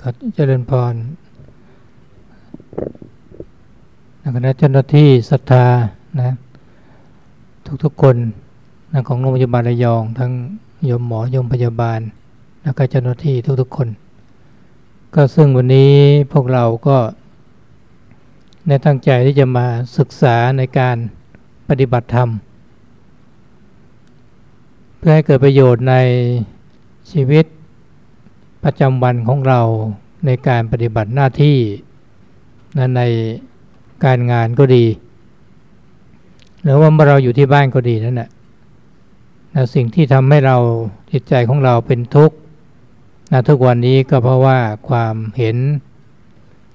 ขอเจริญพรคณะเจ้าหน้าที่ศรัทธานะ ทุกๆคนนะของโรงพยาบาลระยอง ทั้งยมหมอยมพยาบาล แล้วก็เจ้าหน้าที่ทุกๆคน ก็ซึ่งวันนี้พวกเราก็ในตั้งใจที่จะมาศึกษาในการปฏิบัติธรรม เพื่อให้เกิดประโยชน์ในชีวิต ประจำวันของเราในการปฏิบัติหน้าที่ในการงานก็ดี หรือว่าเมื่อเราอยู่ที่บ้านก็ดีนั่นแหละนะสิ่งที่ทำให้เราจิตใจของเราเป็นทุกข์นะทุกวันนี้ก็เพราะว่าความเห็น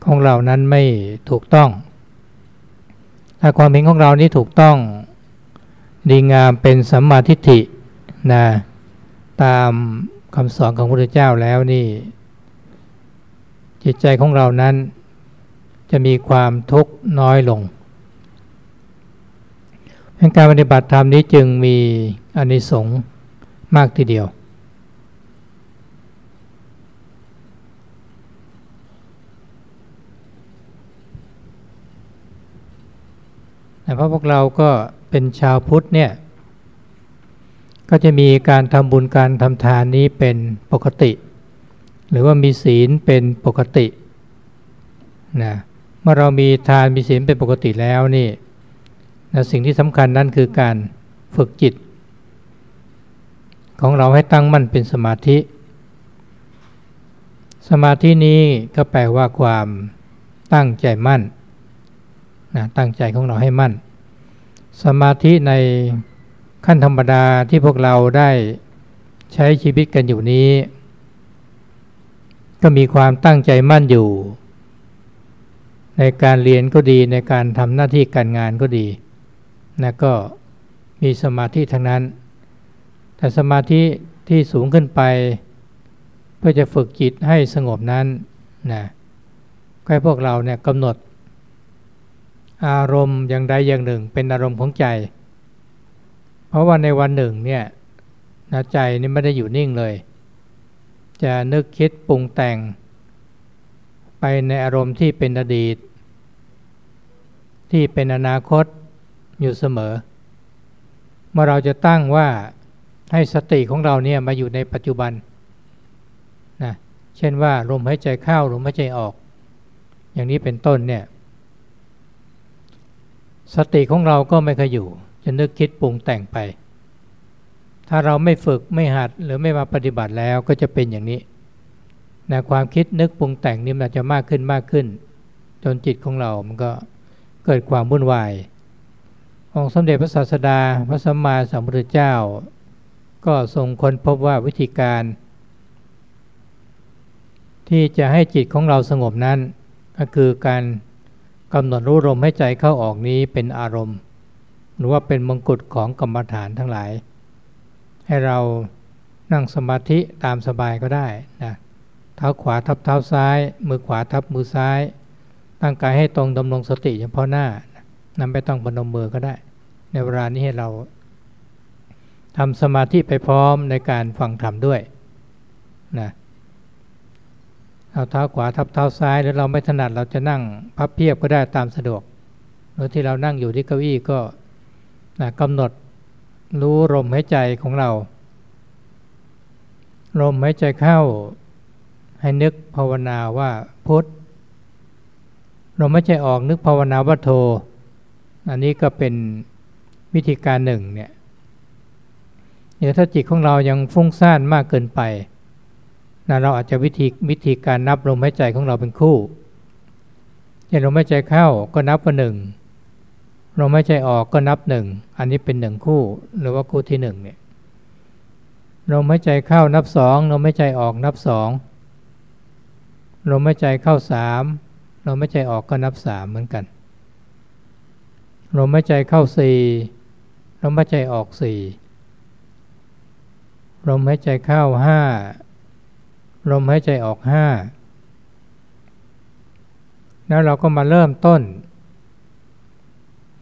ของเรานั้นไม่ถูกต้อง ถ้าความเห็นของเรานี้ถูกต้อง ดีงามเป็นสัมมาทิฏฐินะตาม คำสอนของพระพุทธเจ้าแล้วนี่ จิตใจของเรานั้น จะมีความทุกข์น้อยลงการปฏิบัติธรรมนี้จึงมีอานิสงส์มากทีเดียว แต่เพราะพวกเราก็เป็นชาวพุทธเนี่ย ก็จะมีการทำบุญการทำทานนี้เป็นปกติ หรือว่ามีศีลเป็นปกตินะเมื่อเรามีทานมีศีลเป็นปกติแล้วนี่นะสิ่งที่สำคัญนั่นคือการฝึกจิต ของเราให้ตั้งมั่นเป็นสมาธิ สมาธินี้ก็แปลว่าความตั้งใจมั่นนะตั้งใจของเราให้มั่น สมาธิใน ขั้นธรรมดาที่พวกเราได้ใช้ชีวิตกันอยู่นี้ ก็มีความตั้งใจมั่นอยู่ ในการเรียนก็ดีในการทำหน้าที่การงานก็ดีนะก็มีสมาธิทั้งนั้น แต่สมาธิที่สูงขึ้นไป เพื่อจะฝึกจิตให้สงบนั้นนะก็ให้พวกเราเนี่ยกำหนดอารมณ์อย่างใดอย่างหนึ่งเป็นอารมณ์ของใจ ราะว่าในวันหนึ่งเนี่ยนะใจนี่ไม่ได้อยู่นิ่งเลย จะนึกคิดปรุงแต่ง ไปในอารมณ์ที่เป็นอดีต ที่เป็นอนาคตอยู่เสมอ เมื่อเราจะตั้งว่าให้สติของเราเนี่ยมาอยู่ในปัจจุบันนะเช่นว่าลมหายใจเข้าลมหายใจออก อย่างนี้เป็นต้นเนี่ย สติของเราก็ไม่เคยอยู่ จะนึกคิดปรุงแต่งไป ถ้าเราไม่ฝึกไม่หัดหรือไม่มาปฏิบัติแล้วก็จะเป็นอย่างนี้นะความคิดนึกปรุงแต่งนี่มันจะมากขึ้นมากขึ้น จนจิตของเรามันก็เกิดความวุ่นวาย องค์สมเด็จพระศาสดาพระสัมมาสัมพุทธเจ้า ก็ทรงค้นพบว่าวิธีการ ที่จะให้จิตของเราสงบนั้น ก็คือการกำหนดรู้ลมให้ใจเข้าออกนี้เป็นอารมณ์ หรือว่าเป็นมงกุฎของกรรมฐานทั้งหลาย ให้เรานั่งสมาธิตามสบายก็ได้นะเท้าขวาทับเท้าซ้าย มือขวาทับมือซ้ายตั้งกายให้ตรงดำรงสติเฉพาะหน้านั้นไม่ต้องบนมมือก็ได้ ในเวลานี้ให้เราทำสมาธิไปพร้อมในการฟังธรรมด้วยนะเอาเท้าขวาทับเท้าซ้ายหรือเราไม่ถนัดเราจะนั่งพับเพียบก็ได้ตามสะดวกหรือที่เรานั่งอยู่ที่เก้าอี้ก็ นะกำหนดรู้ลมหายใจของเรา ลมหายใจเข้า ให้นึกภาวนาว่าพุทธลมหายใจออกนึกภาวนาว่าโท อันนี้ก็เป็นวิธีการหนึ่งเนี่ยเดี๋ยวถ้าจิตของเรายังฟุ้งซ่านมากเกินไปนะเราอาจจะวิธีวิธีการนับลมหายใจของเราเป็นคู่เช่นลมหายใจเข้าก็นับว่าหนึ่ง ลมหายใจออกก็นับหนึ่ง อันนี้เป็นหนึ่งคู่ หรือว่าคู่ที่หนึ่งเนี่ยลมหายใจเข้านับสองลมหายใจออกนับสองลมหายใจเข้าสามลมหายใจออกก็นับสามเหมือนกันลมหายใจเข้าสี่ลมหายใจออกสี่ลมหายใจเข้าห้าลมหายใจออกห้าแล้วเราก็มาเริ่มต้น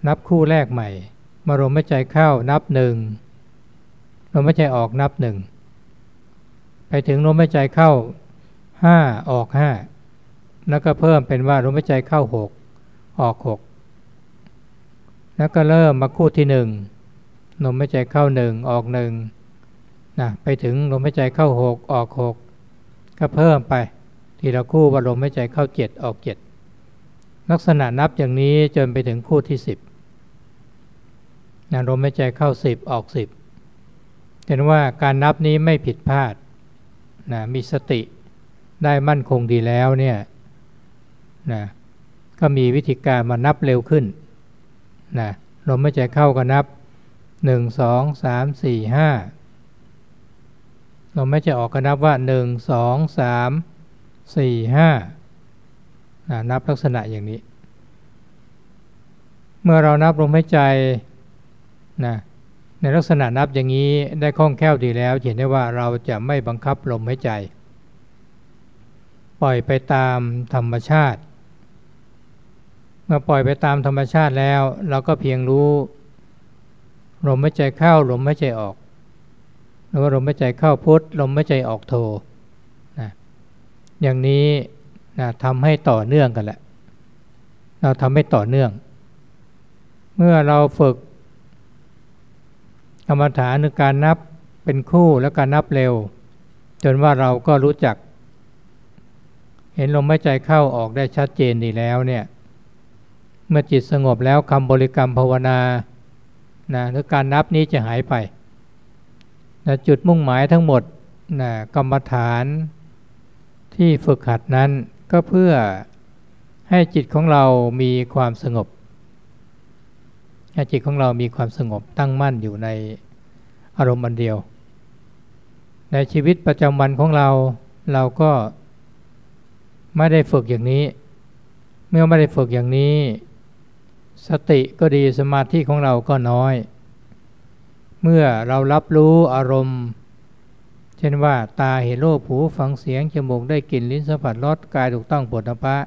นับคู่แรกใหม่ มาลมหายใจเข้านับหนึ่งลมหายใจออกนับหนึ่งไปถึงลมหายใจเข้าห้าออกห้าแล้วก็เพิ่มเป็นว่าลมหายใจเข้าหกออกหกแล้วก็เริ่มมาคู่ที่หนึ่งลมหายใจเข้าหนึ่งออกหนึ่งนะไปถึงลมหายใจเข้าหกออกหกก็เพิ่มไปทีละคู่ว่าลมหายใจเข้าเจ็ดออกเจ็ดลักษณะนับอย่างนี้จนไปถึงคู่ที่สิบ นะลมหายใจเข้าสิบออกสิบเห็นว่าการนับนี้ไม่ผิดพลาดนะมีสติได้มั่นคงดีแล้วเนี่ยนะก็มีวิธีการมานับเร็วขึ้นนะลมหายใจเข้าก็นับ1 2 3 4 5ลมหายใจออกก็นับว่า1 2 3 4 5นะนับลักษณะอย่างนี้ เมื่อเรานับลมหายใจ นะในลักษณะนับอย่างนี้ได้คล่องแคล่วดีแล้วเห็นได้ว่าเราจะไม่บังคับลมหายใจ ปล่อยไปตามธรรมชาติ เมื่อปล่อยไปตามธรรมชาติแล้ว เราก็เพียงรู้ลมหายใจเข้าลมหายใจออกหรือว่าลมหายใจเข้าพุทลมหายใจออกโทนะอย่างนี้นะทำให้ต่อเนื่องกันแหละ เราทำให้ต่อเนื่อง เมื่อเราฝึก กรรมฐานคือการนับเป็นคู่แล้วการนับเร็ว จนว่าเราก็รู้จัก เห็นลมหายใจเข้าออกได้ชัดเจนดีแล้วเนี่ย เมื่อจิตสงบแล้วคำบริกรรมภาวนานะหรือการนับนี้จะหายไปนะจุดมุ่งหมายทั้งหมดนะกรรมฐานที่ฝึกหัดนั้นก็เพื่อให้จิตของเรามีความสงบ จิตของเรามีความสงบตั้งมั่นอยู่ในอารมณ์อันเดียว ในชีวิตประจำวันของเราเราก็ไม่ได้ฝึกอย่างนี้ เมื่อไม่ได้ฝึกอย่างนี้ สติก็ดีสมาธิของเราก็น้อย เมื่อเรารับรู้อารมณ์ เช่นว่าตาเห็นรูปหูฟังเสียงจมูกได้กลิ่นลิ้นสัมผัสรสกายถูกต้องปวดพระ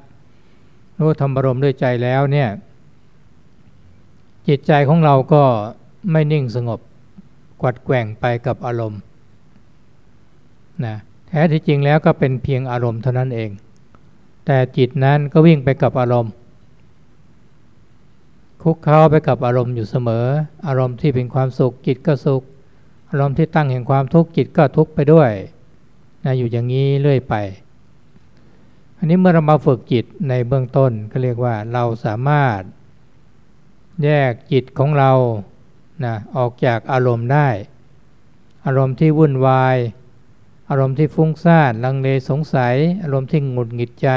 รู้ธรรมารมด้วยใจแล้วเนี่ย จิตใจของเราก็ไม่นิ่งสงบกวัดแกว่งไปกับอารมณ์นะแท้ที่จริงแล้วก็เป็นเพียงอารมณ์เท่านั้นเอง แต่จิตนั้นก็วิ่งไปกับอารมณ์ คุกเข้าไปกับอารมณ์อยู่เสมอ อารมณ์ที่เป็นความสุขจิตก็สุข อารมณ์ที่ตั้งแห่งความทุกข์จิตก็ทุกข์ไปด้วยนะอยู่อย่างนี้เรื่อยไป อันนี้เมื่อเรามาฝึกจิตในเบื้องต้นก็เรียกว่าเราสามารถ แยกจิตของเรานะออกจากอารมณ์ได้ อารมณ์ที่วุ่นวาย อารมณ์ที่ฟุ้งซ่านลังเลสงสัย อารมณ์ที่หงุดหงิดใจ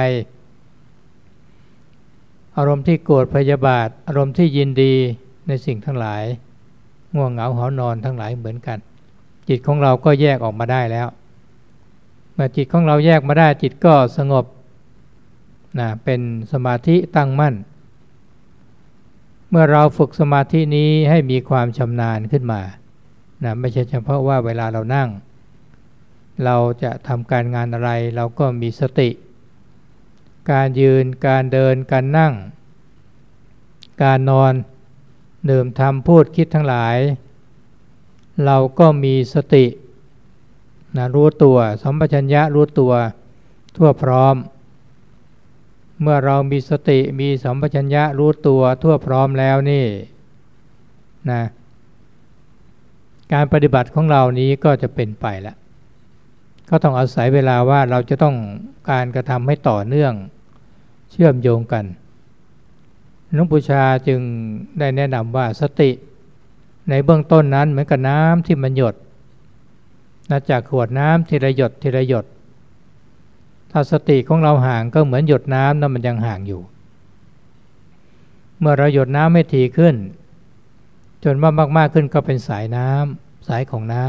อารมณ์ที่โกรธพยาบาท อารมณ์ที่ยินดีในสิ่งทั้งหลาย ง่วงเหงาหอนอนทั้งหลายเหมือนกัน จิตของเราก็แยกออกมาได้แล้ว เมื่อจิตของเราแยกมาได้จิตก็สงบนะเป็นสมาธิตั้งมั่น เมื่อเราฝึกสมาธินี้ให้มีความชำนาญขึ้นมานะไม่ใช่เฉพาะว่าเวลาเรานั่ง เราจะทำการงานอะไรเราก็มีสติ การยืนการเดินการนั่ง การนอนเดื่มทำพูดคิดทั้งหลาย เราก็มีสตินะรู้ตัวสมปชัญญะรู้ตัวทั่วพร้อม เมื่อเรามีสติมีสัมปชัญญะรู้ตัวทั่วพร้อมแล้วนี่นะการปฏิบัติของเรานี้ก็จะเป็นไปแล้วก็ต้องอาศัยเวลาว่าเราจะต้องการกระทำให้ต่อเนื่องเชื่อมโยงกันหลวงปู่ชาจึงได้แนะนำว่าสติ ในเบื้องต้นนั้นเหมือนกับน้ำที่มันหยดนะจากขวดน้ำทีละหยดทีละหยด ถ้าสติของเราห่างก็เหมือนหยดน้ำนั้นมันยังห่างอยู่ เมื่อเราหยดน้ำไม่ถี่ขึ้น จนว่ามากๆขึ้นก็เป็นสายน้ำสายของน้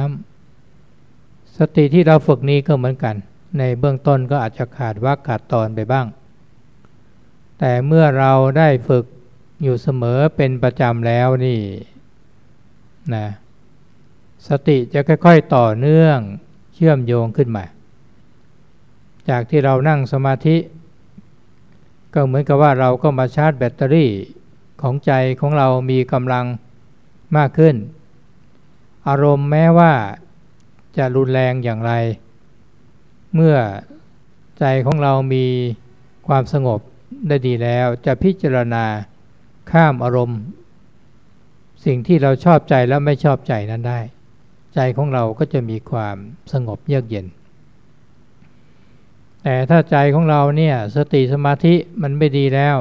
ำสติที่เราฝึกนี้ก็เหมือนกัน ในเบื้องต้นก็อาจจะขาดวักขาดตอนไปบ้าง แต่เมื่อเราได้ฝึกอยู่เสมอเป็นประจำแล้วนี่นะสติจะค่อย ๆ ต่อเนื่องเชื่อมโยงขึ้นมา จากที่เรานั่งสมาธิ ก็เหมือนกับว่าเราก็มาชาร์จแบตเตอรี่ของใจของเรามีกำลังมากขึ้น อารมณ์แม้ว่าจะรุนแรงอย่างไร เมื่อใจของเรามีความสงบได้ดีแล้วจะพิจารณาข้ามอารมณ์ สิ่งที่เราชอบใจแล้วไม่ชอบใจนั้นได้ ใจของเราก็จะมีความสงบเยือกเย็น แต่ถ้าใจของเราเนี่ยสติสมาธิมันไม่ดีแล้ว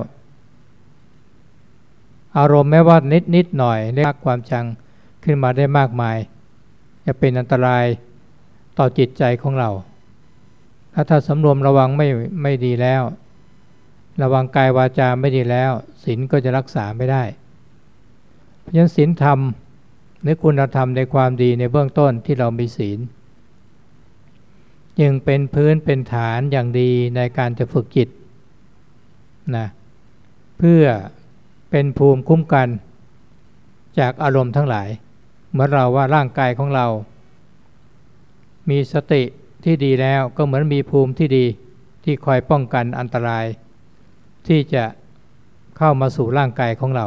อารมณ์แม้ว่านิดนิดหน่อยเรียกความชังขึ้นมาได้มากมาย จะเป็นอันตรายต่อจิตใจของเรา ถ้าถ้าสำรวมระวังไม่ไม่ดีแล้ว ระวังกายวาจาไม่ดีแล้วศีลก็จะรักษาไม่ได้ เพราะฉะนั้นศีลธรรมหรือคุณธรรมในความดีในเบื้องต้นที่เรามีศีล ยังเป็นพื้นเป็นฐานอย่างดีในการจะฝึกจิตนะเพื่อเป็นภูมิคุ้มกัน จากอารมณ์ทั้งหลาย เหมือนเราว่าร่างกายของเรา มีสติที่ดีแล้วก็เหมือนมีภูมิที่ดีที่คอยป้องกันอันตราย ที่จะเข้ามาสู่ร่างกายของเรา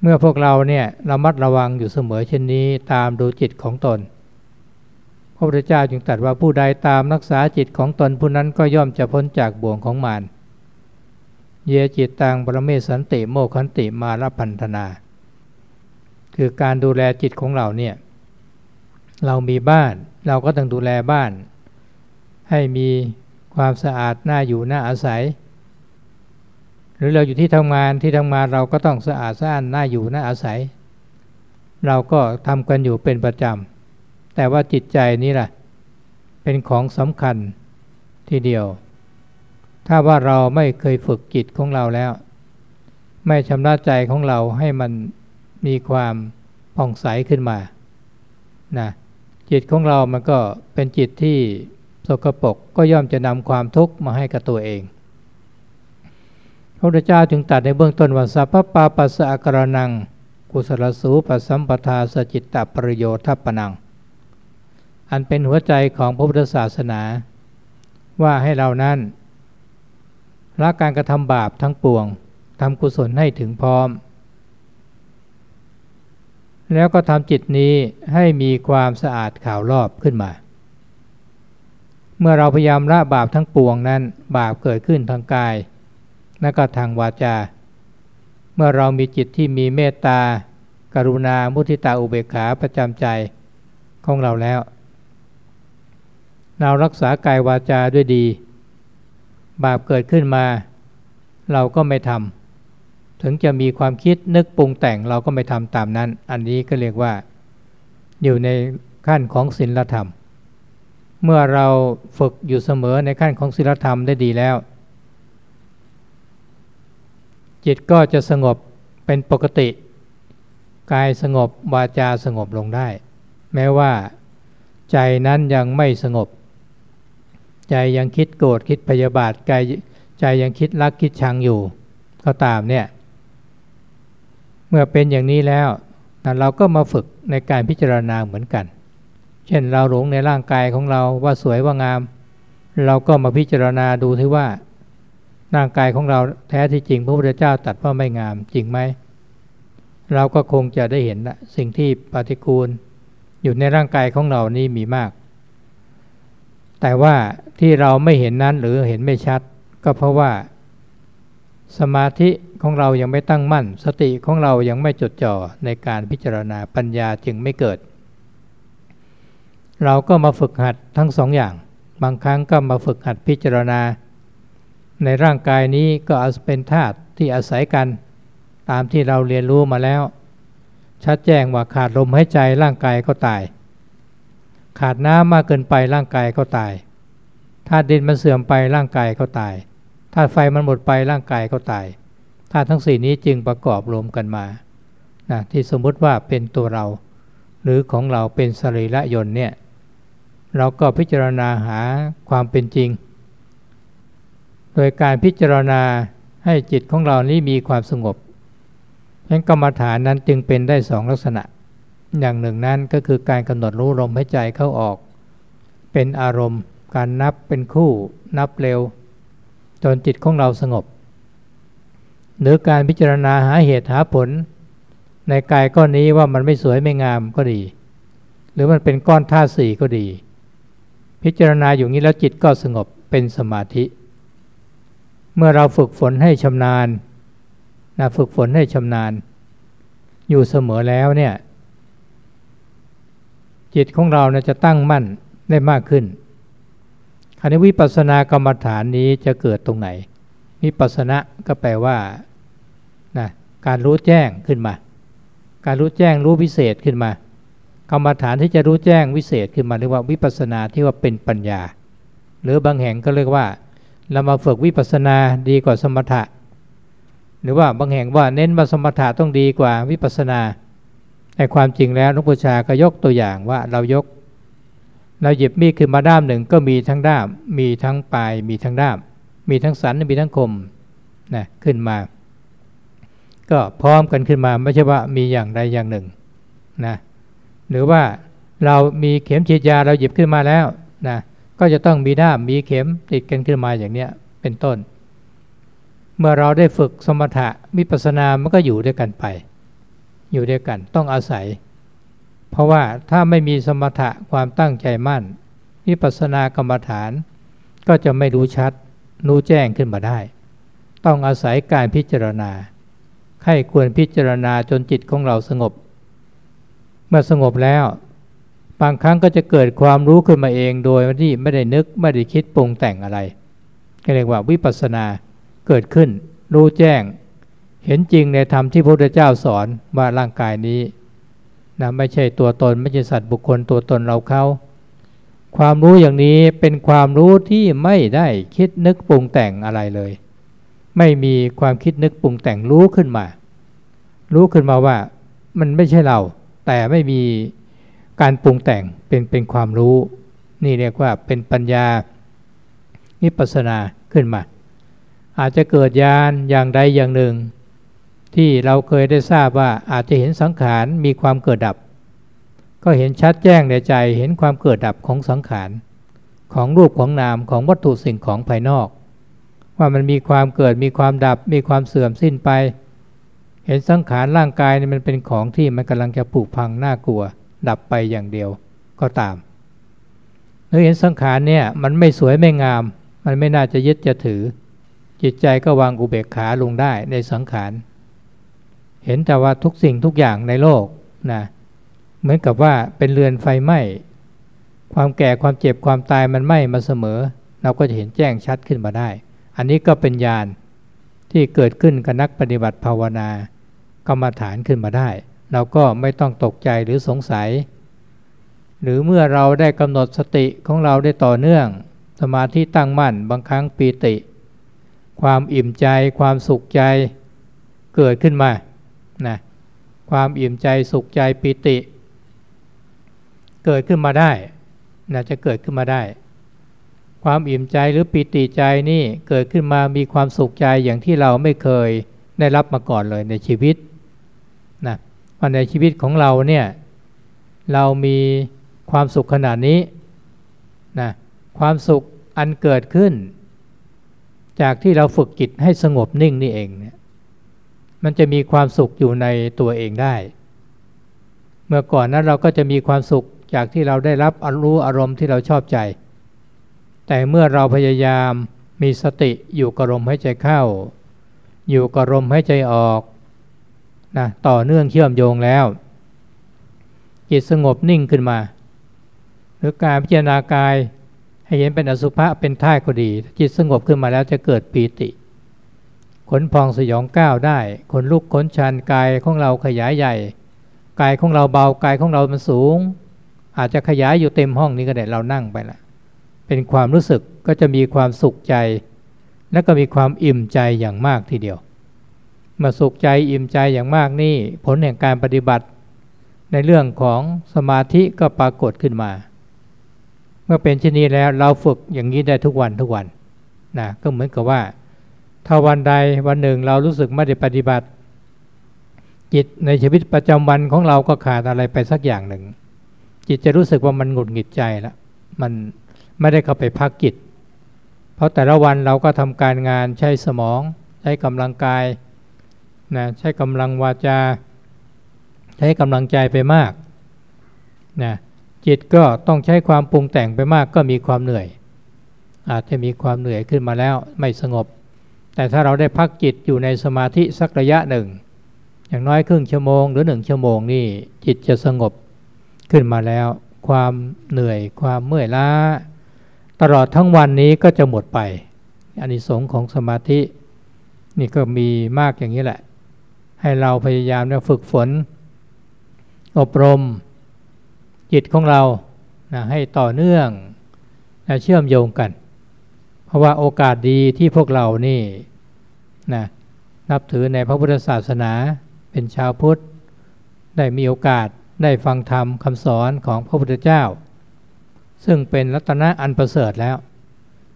เมื่อพวกเราเนี่ยระมัดระวังอยู่เสมอเช่นนี้ตามดูจิตของตน ระพุทธเจ้าจึงตรัสว่าผู้ใดตามรักษาจิตของตนผู้นั้นก็ย่อมจะพ้นจากบ่วงของมารเยจิตตังปรเมสันติโมคันติมาลพันธนา คือการดูแลจิตของเราเนี่ย เรามีบ้านเราก็ต้องดูแลบ้าน ให้มีความสะอาดน่าอยู่น่าอาศัย หรือเราอยู่ที่ทำงานที่ทำงานเราก็ต้องสะอาดสะอ้านน่าอยู่น่าอาศัย เราก็ทำกันอยู่เป็นประจำ แต่ว่าจิตใจนี่แหละเป็นของสำคัญทีเดียว ถ้าว่าเราไม่เคยฝึกจิตของเราแล้ว ไม่ชำระใจของเราให้มันมีความผ่องใสขึ้นมานะจิตของเรามันก็เป็นจิตที่สกปรกก็ย่อมจะนำความทุกข์มาให้กับตัวเอง พระพุทธเจ้าจึงตัดในเบื้องต้นว่าสัพพปาปัสสะกรนัง กุศลสูปสัมปทาสจิตตปรโยทัปนัง อันเป็นหัวใจของพระพุทธศาสนา ว่าให้เรานั้นละการกระทำบาปทั้งปวงทำกุศลให้ถึงพร้อม แล้วก็ทำจิตนี้ให้มีความสะอาดข่าวรอบขึ้นมา เมื่อเราพยายามละบาปทั้งปวงนั้น บาปเกิดขึ้นทางกายและก็ทางวาจา เมื่อเรามีจิตที่มีเมตตา กรุณา มุทิตาอุเบกขาประจำใจของเราแล้ว เรารักษากายวาจาด้วยดี บาปเกิดขึ้นมา เราก็ไม่ทำถึงจะมีความคิดนึกปรุงแต่งเราก็ไม่ทำตามนั้น อันนี้ก็เรียกว่า อยู่ในขั้นของศีลธรรม เมื่อเราฝึกอยู่เสมอในขั้นของศีลธรรมได้ดีแล้ว จิตก็จะสงบเป็นปกติ กายสงบวาจาสงบลงได้ แม้ว่า ใจนั้นยังไม่สงบ ใจยังคิดโกรธคิดพยาบาทกายใจยังคิดรักคิดชังอยู่ ก็ตามเนี่ย เมื่อเป็นอย่างนี้แล้วเราก็มาฝึกในการพิจารณาเหมือนกัน เช่นเราหลงในร่างกายของเราว่าสวยว่างาม เราก็มาพิจารณาดูที่ว่า ร่างกายของเราแท้ที่จริงพระพุทธเจ้าตัดว่าไม่งามจริงไหม เราก็คงจะได้เห็นสิ่งที่ปฏิกูล อยู่ในร่างกายของเรานี่มีมาก แต่ว่าที่เราไม่เห็นนั้นหรือเห็นไม่ชัด ก็เพราะว่า สมาธิของเรายังไม่ตั้งมั่น สติของเรายังไม่จดจ่อในการพิจารณาปัญญาจึงไม่เกิด เราก็มาฝึกหัดทั้งสองอย่าง บางครั้งก็มาฝึกหัดพิจารณา ในร่างกายนี้ก็เป็นธาตุที่อาศัยกัน ตามที่เราเรียนรู้มาแล้ว ชัดแจ้งว่าขาดลมหายใจร่างกายก็ตาย ขาดน้ำมากเกินไปร่างกายก็ตายธาตุดินมันเสื่อมไปร่างกายก็ตายธาตุไฟมันหมดไปร่างกายก็ตายธาตุทั้งสี่นี้จึงประกอบรวมกันมานะที่สมมติว่าเป็นตัวเรา หรือของเราเป็นสรีระยนต์เนี่ยเราก็พิจารณาหาความเป็นจริง โดยการพิจารณาให้จิตของเรานี้มีความสงบฉะนั้นกรรมฐานนั้นจึงเป็นได้สองลักษณะ อย่างหนึ่งนั้นก็คือการกำหนดรู้ลมหายใจเข้าออก เป็นอารมณ์ การนับเป็นคู่นับเร็ว จนจิตของเราสงบ หรือการพิจารณาหาเหตุหาผล ในกายก้อนนี้ว่ามันไม่สวยไม่งามก็ดี หรือมันเป็นก้อนธาตุสี่ก็ดี พิจารณาอยู่นี้แล้วจิตก็สงบเป็นสมาธิ เมื่อเราฝึกฝนให้ชำนาญนะฝึกฝนให้ชำนาญ อยู่เสมอแล้วเนี่ย จิตของเรานะจะตั้งมั่นได้มากขึ้นคราวนี้วิปัสสนากรรมฐานนี้จะเกิดตรงไหน วิปัสสนาก็แปลว่านะการรู้แจ้งขึ้นมา การรู้แจ้งรู้วิเศษขึ้นมา กรรมฐานที่จะรู้แจ้งวิเศษขึ้นมาเรียกว่าวิปัสสนาที่ว่าเป็นปัญญา หรือบางแห่งก็เรียกว่า เรามาฝึกวิปัสสนาดีกว่าสมถะ หรือว่าบางแห่งว่าเน้นมาสมถะต้องดีกว่าวิปัสสนา แต่ความจริงแล้วนุปชาก็ยกตัวอย่างว่าเรายก เราหยิบมีดขึ้นมาด้ามหนึ่งก็มีทั้งด้าม มีทั้งปลาย มีทั้งด้าม มีทั้งสัน มีทั้งคมนะขึ้นมา ก็พร้อมกันขึ้นมาไม่ใช่ว่ามีอย่างใดอย่างหนึ่งนะหรือว่าเรามีเข็มฉีดยาเราหยิบขึ้นมาแล้วนะก็จะต้องมีด้ามมีเข็มติดกันขึ้นมาอย่างนี้เป็นต้น เมื่อเราได้ฝึกสมถะมิปัสนามันก็อยู่ด้วยกันไป อยู่ด้วยกัน ต้องอาศัย เพราะว่าถ้าไม่มีสมถะความตั้งใจมั่น วิปัสสนากรรมฐาน ก็จะไม่รู้ชัดรู้แจ้งขึ้นมาได้ ต้องอาศัยการพิจารณาใครควรพิจารณาจนจิตของเราสงบ เมื่อสงบแล้ว บางครั้งก็จะเกิดความรู้ขึ้นมาเองโดยที่ไม่ได้นึกไม่ได้คิดปรุงแต่งอะไรก็เรียกว่าวิปัสสนาเกิดขึ้น รู้แจ้ง เห็นจริงในธรรมที่พระพุทธเจ้าสอนว่าร่างกายนี้นะไม่ใช่ตัวตนไม่ใช่สัตว์บุคคลตัวตนเราเขาความรู้อย่างนี้เป็นความรู้ที่ไม่ได้คิดนึกปรุงแต่งอะไรเลย ไม่มีความคิดนึกปรุงแต่งรู้ขึ้นมา รู้ขึ้นมาว่ามันไม่ใช่เรา แต่ไม่มีการปรุงแต่งเป็นเป็นความรู้ นี่เรียกว่าเป็นปัญญาวิปัสสนาขึ้นมา อาจจะเกิดญาณอย่างใดอย่างหนึ่ง ที่เราเคยได้ทราบว่าอาจจะเห็นสังขารมีความเกิดดับ ก็เห็นชัดแจ้งในใจเห็นความเกิดดับของสังขารของรูปของนามของวัตถุสิ่งของภายนอก ว่ามันมีความเกิดมีความดับ มีความเสื่อมสิ้นไป เห็นสังขารร่างกายนี่มันเป็นของที่มันกำลังจะผุพังน่ากลัว ดับไปอย่างเดียวก็ตามหรือเห็นสังขารเนี่ยมันไม่สวยไม่งาม มันไม่น่าจะยึดจะถือ จิตใจก็วางอุเบกขาลงได้ในสังขาร เห็นแต่ว่าทุกสิ่งทุกอย่างในโลกนะเหมือนกับว่าเป็นเรือนไฟไหม้ความแก่ความเจ็บความตายมันไหม้มาเสมอ เราก็จะเห็นแจ้งชัดขึ้นมาได้ อันนี้ก็เป็นญาณที่เกิดขึ้นกับนักปฏิบัติภาวนากรรมฐานขึ้นมาได้ เราก็ไม่ต้องตกใจหรือสงสัย หรือเมื่อเราได้กำหนดสติของเราได้ต่อเนื่อง สมาธิตั้งมั่นบางครั้งปีติ ความอิ่มใจความสุขใจเกิดขึ้นมา นะความอิ่มใจสุขใจปิติ เกิดขึ้นมาได้นะจะเกิดขึ้นมาได้ ความอิ่มใจหรือปิติใจนี่เกิดขึ้นมามีความสุขใจอย่างที่เราไม่เคยได้รับมาก่อนเลยในชีวิตนะว่าในชีวิตของเราเนี่ยเรามีความสุขขนาดนี้นะความสุขอันเกิดขึ้น จากที่เราฝึกจิตให้สงบนิ่งนี่เองเนี่ย มันจะมีความสุขอยู่ในตัวเองได้ เมื่อก่อนนั้นเราก็จะมีความสุขจากที่เราได้รับอรู้อารมณ์ที่เราชอบใจ แต่เมื่อเราพยายามมีสติอยู่กับลมหายใจเข้า อยู่กับลมหายใจออกนะต่อเนื่องเชื่อมโยงแล้วจิตสงบนิ่งขึ้นมา หรือการพิจารณากายให้เห็นเป็นอสุภะเป็นท่าก็ดี จิตสงบขึ้นมาแล้วจะเกิดปีติ ขนพองสยองก้าวได้ขนลุกขนชันกายของเราขยายใหญ่ กายของเราเบากายของเรามันสูง อาจจะขยายอยู่เต็มห้องนี้ก็ได้เรานั่งไปละเป็นความรู้สึกก็จะมีความสุขใจ และก็มีความอิ่มใจอย่างมากทีเดียวเมื่อสุขใจอิ่มใจอย่างมากนี่ผลแห่งการปฏิบัติ ในเรื่องของสมาธิก็ปรากฏขึ้นมา เมื่อเป็นเช่นนี้แล้วเราฝึกอย่างนี้ได้ทุกวันทุกวันนะก็เหมือนกับว่า ถ้าวันใดวันหนึ่งเรารู้สึกไม่ได้ปฏิบัติ จิตในชีวิตประจำวันของเราก็ขาดอะไรไปสักอย่างหนึ่ง จิตจะรู้สึกว่ามันหงุดหงิดใจแล้วมันไม่ได้เข้าไปพักจิต เพราะแต่ละวันเราก็ทำการงานใช้สมอง ใช้กำลังกายนะใช้กำลังวาจา ใช้กำลังใจไปมากนะจิตก็ต้องใช้ความปรุงแต่งไปมากก็มีความเหนื่อย อาจจะมีความเหนื่อยขึ้นมาแล้วไม่สงบ แต่ถ้าเราได้พักจิตอยู่ในสมาธิสักระยะหนึ่ง อย่างน้อยครึ่งชั่วโมงหรือหนึ่งชั่วโมงนี่จิตจะสงบขึ้นมาแล้ว ความเหนื่อยความเมื่อยล้า ตลอดทั้งวันนี้ก็จะหมดไปอานิสงส์ของสมาธิ นี่ก็มีมากอย่างนี้แหละ ให้เราพยายามฝึกฝน อบรม จิตของเรานะให้ต่อเนื่องนะเชื่อมโยงกัน เพราะว่าโอกาสดีที่พวกเรานี่ นะนับถือในพระพุทธศาสนาเป็นชาวพุทธ ได้มีโอกาสได้ฟังธรรมคำสอนของพระพุทธเจ้า ซึ่งเป็นรัตนะอันประเสริฐแล้ว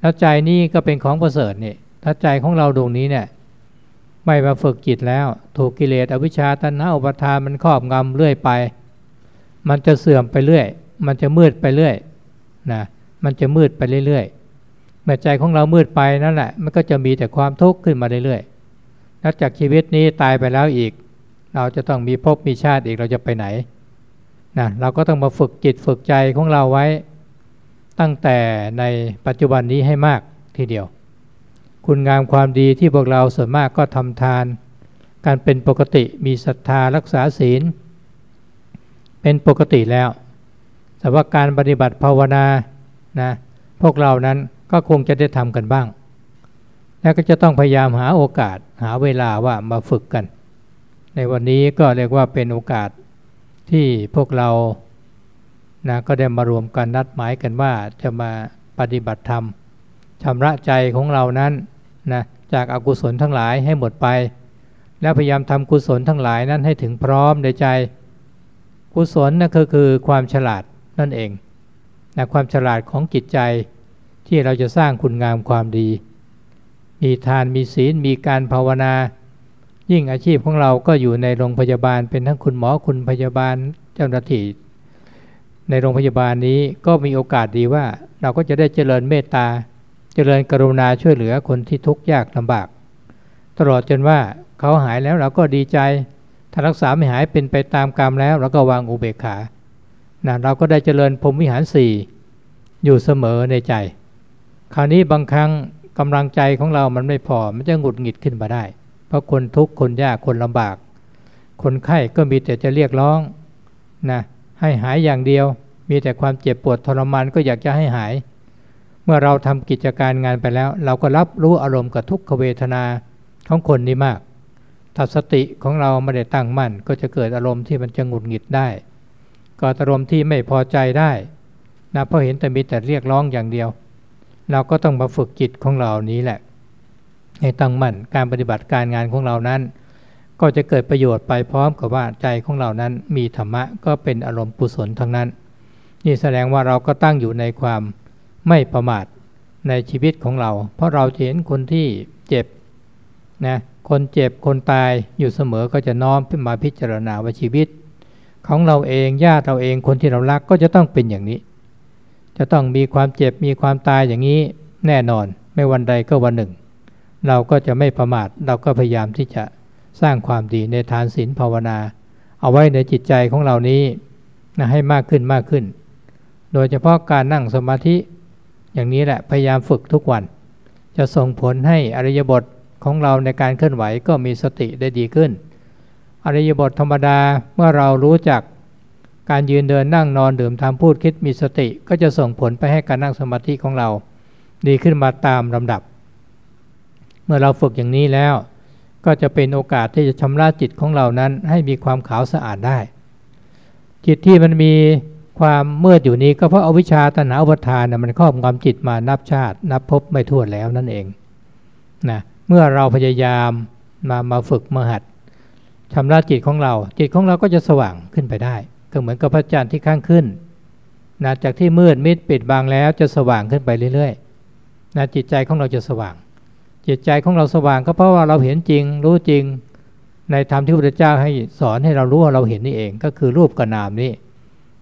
แล้วใจนี่ก็เป็นของประเสริฐนี่ถ้าใจของเราดวงนี้เนี่ยไม่มาฝึกจิตแล้วถูกกิเลสอวิชชาตัณหาอุปทานมันครอบงำเรื่อยไป มันจะเสื่อมไปเรื่อย มันจะมืดไปเรื่อยนะมันจะมืดไปเรื่อยๆ เมื่อใจของเรามืดไปนั่นแหละ มันก็จะมีแต่ความทุกข์ขึ้นมาเรื่อยๆแล้วจากชีวิตนี้ตายไปแล้วอีก เราจะต้องมีภพมีชาติอีกเราจะไปไหนนะเราก็ต้องมาฝึกจิตฝึกใจของเราไว้ ตั้งแต่ในปัจจุบันนี้ให้มากทีเดียว คุณงามความดีที่พวกเราส่วนมากก็ทำทาน การเป็นปกติมีศรัทธารักษาศีล เป็นปกติแล้ว แต่ว่าการปฏิบัติภาวนานะพวกเรานั้น ก็คงจะได้ทำกันบ้าง แล้วก็จะต้องพยายามหาโอกาสหาเวลาว่ามาฝึกกัน ในวันนี้ก็เรียกว่าเป็นโอกาสที่พวกเรานะก็ได้มารวมกันนัดหมายกันว่าจะมาปฏิบัติธรรมชำระใจของเรานั้นนะจากอากุศลทั้งหลายให้หมดไป แล้วพยายามทำกุศลทั้งหลายนั้นให้ถึงพร้อมในใจ กุศลนั่นคือความฉลาดนั่นเองนะความฉลาดของจิตใจ ที่เราจะสร้างคุณงามความดี มีทานมีศีลมีการภาวนา ยิ่งอาชีพของเราก็อยู่ในโรงพยาบาล เป็นทั้งคุณหมอคุณพยาบาลเจ้าหน้าที่ในโรงพยาบาลนี้ก็มีโอกาสดีว่า เราก็จะได้เจริญเมตตา เจริญกรุณาช่วยเหลือคนที่ทุกข์ยากลำบาก ตลอดจนว่าเขาหายแล้วเราก็ดีใจ ถ้ารักษาไม่หายเป็นไปตามกรรมแล้วเราก็วางอุเบกขานะเราก็ได้เจริญพรมวิหารสี่อยู่เสมอในใจ คราวนี้บางครั้งกำลังใจของเรามันไม่พอ มันจะหงุดหงิดขึ้นมาได้ เพราะคนทุกข์คนยากคนลำบาก คนไข้ก็มีแต่จะเรียกร้องนะให้หายอย่างเดียว มีแต่ความเจ็บปวดทรมานก็อยากจะให้หาย เมื่อเราทำกิจการงานไปแล้ว เราก็รับรู้อารมณ์กับทุกขเวทนาของคนนี้มาก ถ้าสติของเราไม่ได้ตั้งมั่น ก็จะเกิดอารมณ์ที่มันจะหงุดหงิดได้ก็อารมณ์ที่ไม่พอใจได้นะเพราะเห็นแต่มีแต่เรียกร้องอย่างเดียว เราก็ต้องมาฝึกจิตของเรานี้แหละ ให้ตั้งมั่นการปฏิบัติการงานของเรานั้น ก็จะเกิดประโยชน์ไปพร้อมกับว่าใจของเรานั้นมีธรรมะก็เป็นอารมณ์กุศลทั้งนั้น นี่แสดงว่าเราก็ตั้งอยู่ในความไม่ประมาทในชีวิตของเรา เพราะเราเห็นคนที่เจ็บนะคนเจ็บคนตายอยู่เสมอก็จะน้อมขึ้นมาพิจารณาว่าชีวิต ของเราเองญาติเราเองคนที่เรารักก็จะต้องเป็นอย่างนี้ จะต้องมีความเจ็บมีความตายอย่างนี้แน่นอน ไม่วันใดก็วันหนึ่ง เราก็จะไม่ประมาทเราก็พยายามที่จะสร้างความดีในทานศีลภาวนา เอาไว้ในจิตใจของเรานี้นะให้มากขึ้นมากขึ้น โดยเฉพาะการนั่งสมาธิ อย่างนี้แหละพยายามฝึกทุกวัน จะส่งผลให้อริยบทของเราในการเคลื่อนไหวก็มีสติได้ดีขึ้น อริยบทธรรมดาเมื่อเรารู้จัก การยืนเดินนั่งนอนดื่มทำพูดคิดมีสติ ก็จะส่งผลไปให้การนั่งสมาธิของเรา ดีขึ้นมาตามลำดับ เมื่อเราฝึกอย่างนี้แล้ว ก็จะเป็นโอกาสที่จะชำระจิตของเรานั้นให้มีความขาวสะอาดได้ จิตที่มันมีความมืดอยู่นี้ก็เพราะอาวิชชาตนาอุปทานนะมันครอบงำจิตมานับชาติ นับพบไม่ทั่วแล้วนั่นเองนะเมื่อเราพยายามมามาฝึกมาหัดชำระจิตของเรา จิตของเราก็จะสว่างขึ้นไปได้ ก็เหมือนกับพระจันทร์ที่ข้างขึ้นนะจากที่มืดมิดปิดบางแล้วจะสว่างขึ้นไปเรื่อยๆนะจิตใจของเราจะสว่าง จิตใจของเราสว่างก็เพราะว่าเราเห็นจริง รู้จริง ในธรรมที่พระเจ้าให้สอนให้เรารู้ว่าเราเห็นนี่เอง ก็คือรูปกับนามนี่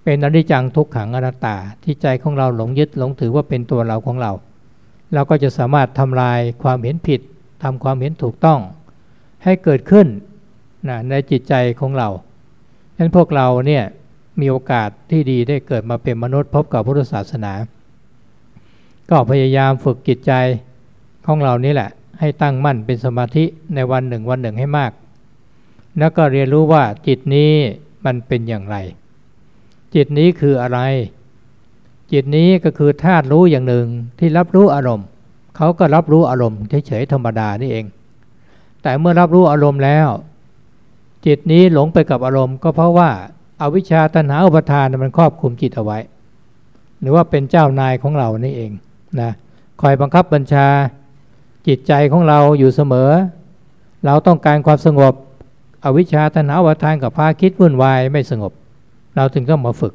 เป็นอนิจจังทุกขังอนัตตา ที่ใจของเราหลงยึดหลงถือว่าเป็นตัวเราของเรา เราก็จะสามารถทำลายความเห็นผิดทำความเห็นถูกต้อง ให้เกิดขึ้นนะในจิตใจของเราฉะนั้นพวกเราเนี่ย มีโอกาสที่ดีได้เกิดมาเป็นมนุษย์พบกับพุทธศาสนา ก็พยายามฝึกจิตใจของเรานี่แหละ ให้ตั้งมั่นเป็นสมาธิในวันหนึ่งวันหนึ่งให้มาก แล้วก็เรียนรู้ว่าจิตนี้มันเป็นอย่างไร จิตนี้คืออะไร จิตนี้ก็คือธาตุรู้อย่างหนึ่งที่รับรู้อารมณ์ เขาก็รับรู้อารมณ์เฉยๆธรรมดานี่เอง แต่เมื่อรับรู้อารมณ์แล้ว จิตนี้หลงไปกับอารมณ์ก็เพราะว่า อวิชชาตัณหาอุปทานมันครอบคุมจิตเอาไว้ หรือว่าเป็นเจ้านายของเรานี่เองนะคอยบังคับบัญชาจิตใจของเราอยู่เสมอ เราต้องการความสงบ อวิชชาตัณหาวัฏานกับพาคิดวุ่นวายไม่สงบ เราถึงต้องมาฝึก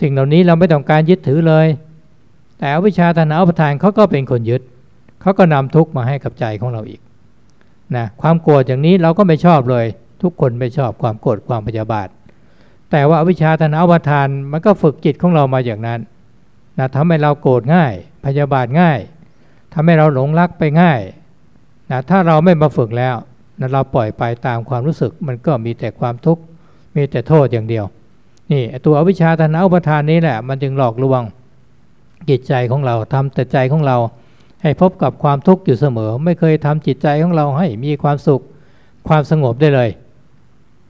สิ่งเหล่านี้เราไม่ต้องการยึดถือเลย แต่อวิชชาตัณหาวัฏานเขาก็เป็นคนยึดเขาก็นำทุกข์มาให้กับใจของเราอีกนะความโกรธอย่างนี้เราก็ไม่ชอบเลย ทุกคนไม่ชอบความโกรธความพยาบาท แต่ว่าวิชาตัณหาวัฏานมันก็ฝึกจิตของเรามาอย่างนั้นนะทำให้เราโกรธง่าย พยาบาทง่ายทำให้เราหลงรักไปง่ายนะถ้าเราไม่มาฝึกแล้วนะเราปล่อยไปตามความรู้สึก มันก็มีแต่ความทุกข์มีแต่โทษอย่างเดียว นี่ตัวอวิชชาตนาอุปทานนี้แหละ มันจึงหลอกลวงจิตใจของเราทำแต่ใจของเรา ให้พบกับความทุกข์อยู่เสมอ ไม่เคยทำจิตใจของเราให้มีความสุขความสงบได้เลย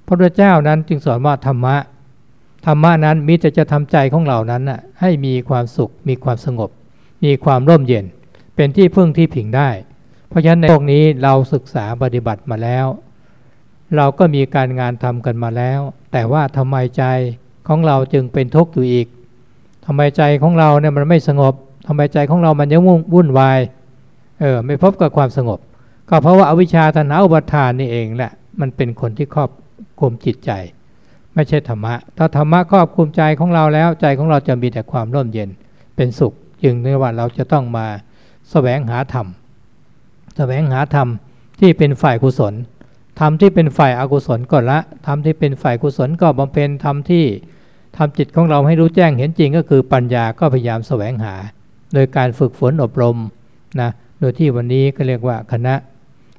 พระพุทธเจ้านั้นจึงสอนว่าธรรมะธรรมะนั้นมิแต่จะทำใจของเรานั้นน่ะให้มีความสุข มีความสงบ มีความร่มเย็น เป็นที่พึ่งที่ผิงได้ เพราะฉะนั้นในโลกนี้เราศึกษาปฏิบัติมาแล้ว เราก็มีการงานทำกันมาแล้ว แต่ว่าทำไมใจของเราจึงเป็นทุกข์อยู่อีกทำไมใจของเราเนี่ยมันไม่สงบทำไมใจของเรามันยังวุ่นวายเออไม่พบกับความสงบ ก็เพราะว่าอาวิชชาตนาอุปทานนี่เองแหละมันเป็นคนที่ครอบ คุมจิตใจ ไม่ใช่ธรรมะ ถ้าธรรมะครอบคุมใจของเราแล้วใจของเราจะมีแต่ความร่มเย็นเป็นสุข จึงเนื่อว่าเราจะต้องมาแสวงหาธรรมแสวงหาธรรมที่เป็นฝ่ายกุศลธรรมที่เป็นฝ่ายอากุศลก็ละธรรมที่เป็นฝ่ายกุศลก็บำเพ็ญธรรมที่ทำจิตของเราให้รู้แจ้งเห็นจริงก็คือปัญญาก็พยายามแสวงหา โดยการฝึกฝนอบรมนะโดยที่วันนี้ก็เรียกว่าคณะ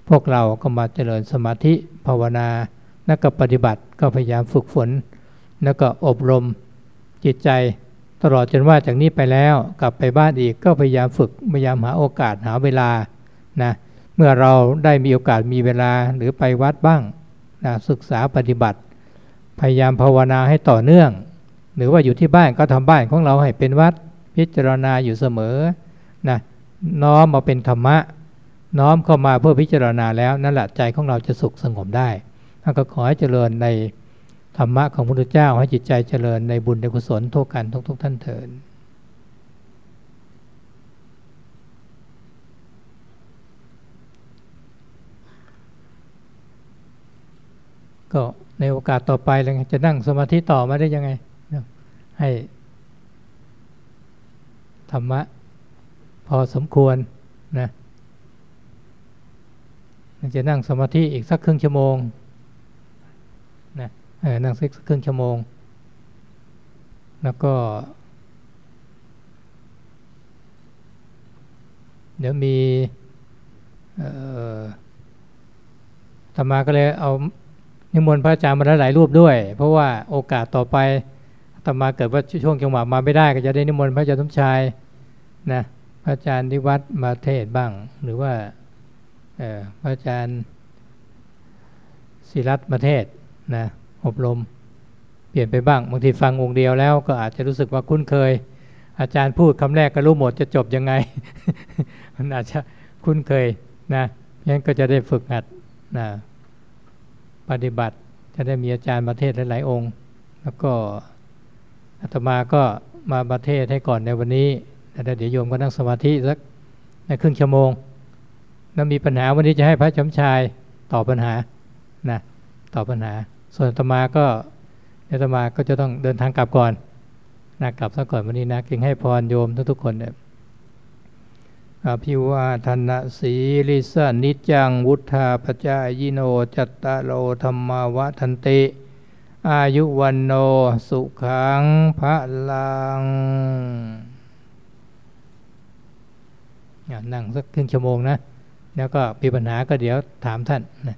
พวกเราก็มาเจริญสมาธิภาวนา นักปฏิบัติก็พยายามฝึกฝน แล้วก็อบรมจิตใจ ตลอดจนว่าจากนี้ไปแล้วกลับไปบ้านอีกก็พยายามฝึกพยายามหาโอกาสหาเวลานะเมื่อเราได้มีโอกาสมีเวลาหรือไปวัดบ้างนะศึกษาปฏิบัติ พยายามภาวนาให้ต่อเนื่อง หรือว่าอยู่ที่บ้านก็ทำบ้านของเราให้เป็นวัดพิจารณาอยู่เสมอนะน้อมมาเป็นธรรมะ น้อมเข้ามาเพื่อพิจารณาแล้วนั่นแหละใจของเราจะสุขสงบได้ ก็ขอให้เจริญในธรรมะของพระพุทธเจ้า ให้จิตใจเจริญในบุญในกุศลทุกกันทุกทุกท่านเถิดก็ในโอกาสต่อไปเลยจะนั่งสมาธิต่อมาได้ยังไง ให้ธรรมะพอสมควรนะจะนั่งสมาธิอีกสักครึ่งชั่วโมง นั่งสักครึ่งชั่วโมง แล้วก็ เดี๋ยวมีธรรมาก็เลยเอานิมนต์พระอาจารย์มาหลายรูปด้วย เพราะว่าโอกาสต่อไปธรรมาเกิดว่าช่วงจังหวะมาไม่ได้ ก็จะได้นิมนต์พระอาจารย์สมชายนะพระอาจารย์ที่วัดมาเทศบ้าง หรือว่าพระอาจารย์ศิรัตมาเทศนะ อบรม เปลี่ยนไปบ้างบางทีฟังองค์เดียวแล้ว ก็อาจจะรู้สึกว่าคุ้นเคย อาจารย์พูดคำแรกก็รู้หมดจะจบยังไงมันอาจจะคุ้นเคยนะงั้นก็จะได้ฝึกหัดนะปฏิบัติจะได้มีอาจารย์ประเทศหลาย ๆ องค์ แล้วก็อาตมาก็มาประเทศให้ก่อนในวันนี้แล้วเดี๋ยวโยมก็นั่งสมาธิสักในครึ่งชั่วโมง แล้วมีปัญหาวันนี้จะให้พระชมชายตอบปัญหานะตอบปัญหา ส่วนตมาก็เนตมาก็จะต้องเดินทางกลับก่อนนะกลับซะก่อนวันนี้นะเก่งให้พรโยมทุกๆคนเนี่ยอภิวาทนาสีลิสานิจัง วุธาปจายโน จัตตาโลธรรมาวะทันติ อายุวันโน สุขังพระลังนั่งสักครึ่งชั่วโมงนะ แล้วก็มีปัญหาก็เดี๋ยวถามท่านนะ